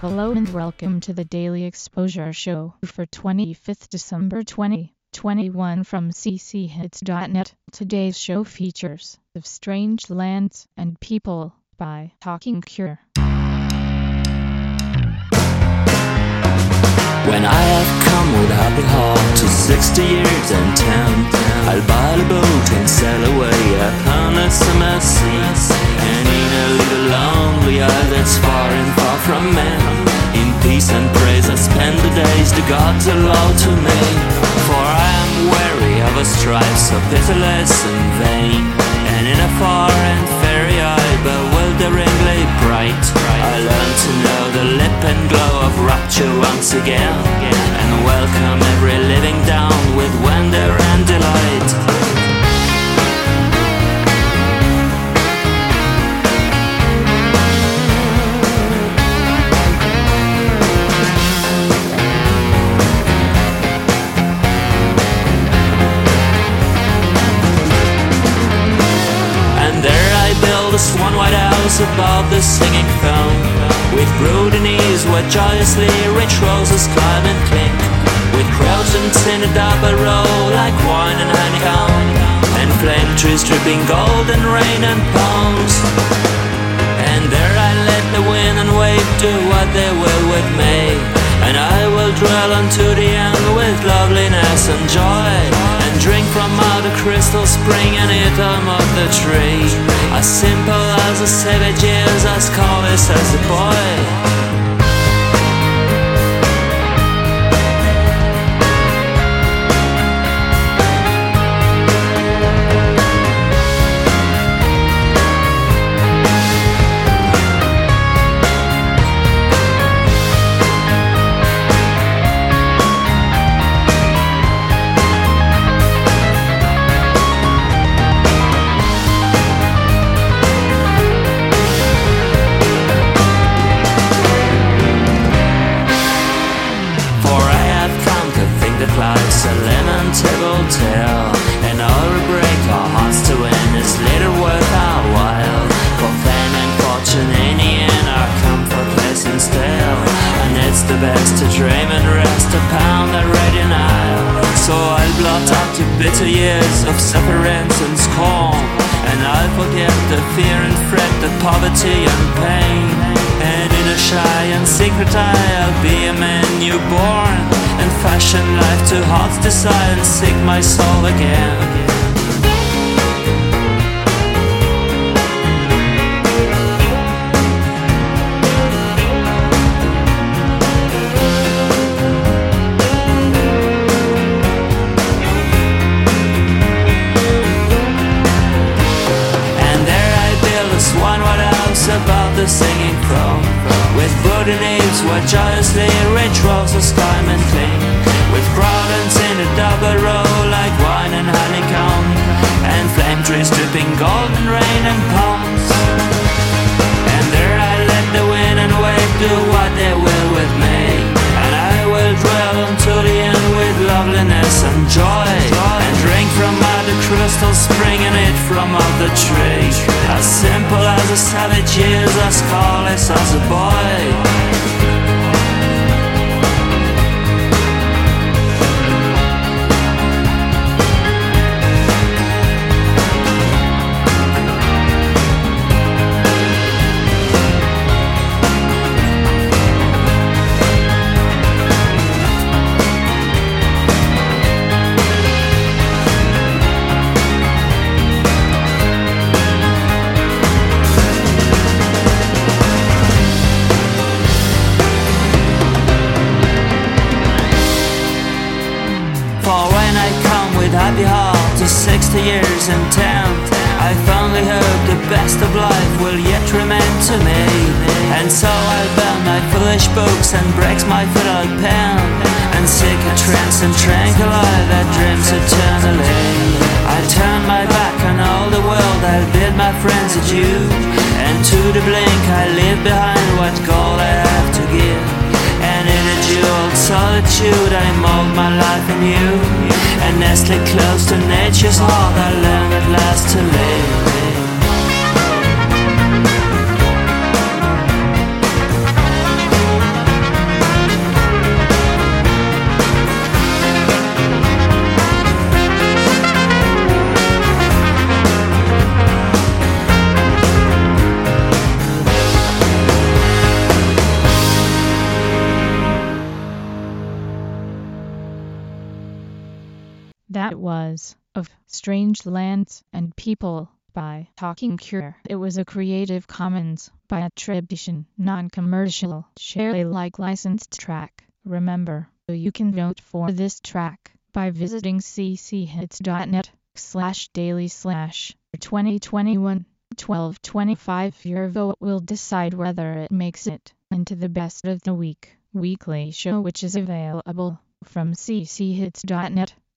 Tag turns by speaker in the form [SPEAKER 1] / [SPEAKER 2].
[SPEAKER 1] Hello and welcome to the Daily Exposure Show for 25th December 2021 from cchits.net. Today's show features of Strange Lands and People by Talking Cure.
[SPEAKER 2] When I have come with happy heart to 60 years and 10 I'll buy a boat and sail away upon a summer sea. And in a little lonely isle that's far and far from men In peace and praise I spend the days the gods allow to me. For I am weary of a strife so pitiless and vain. And in a far and fairy eye bewilderingly bright I learn once again And welcome above the singing foam. With brooding ease where joyously rich roses climb and clink. With croissants in a row like wine and honeycomb. And flame trees dripping golden rain and palms. And there I let the wind and wave do what they will with me And I will dwell unto the end with loveliness and joy drink from out a crystal spring and eat them of the tree. As simple as a savage is, as callous as a boy years of sufferance and scorn And I'll forget the fear and fret, the poverty and pain. And in a shy and secret eye I'll be a man newborn And fashion life to heart's desire And seek my soul again Wooden eaves where joyously rich roses climb and cling With garlands in a double row like wine and honeycomb. And flame trees dripping golden rain and palms. And there I let the wind and wave do what they will with me. And I will dwell until the end with loveliness and joy. And drink from out the crystal spring and eat from out the tree. As simple as a savage is, as callous as a boy years and 10 I fondly hope the best of life will yet remain to me. And so I'll burn my foolish books and breaks my fiddle pen. And seek a trance and tranquilize that dreams eternally. I turn my back on all the world, I'll bid my friends adieu. And to the blink I leave behind what goal I have to give. And in a jeweled solitude I mold my life anew And nestling close to nature's heart I learn at last to live
[SPEAKER 1] was of Strange Lands and People by Talking Cure. It was a Creative Commons by attribution, non-commercial, share Alike licensed track. Remember, you can vote for this track by visiting cchits.net slash daily slash 2021 1225. Your vote will decide whether it makes it into the best of the week weekly show which is available from cchits.net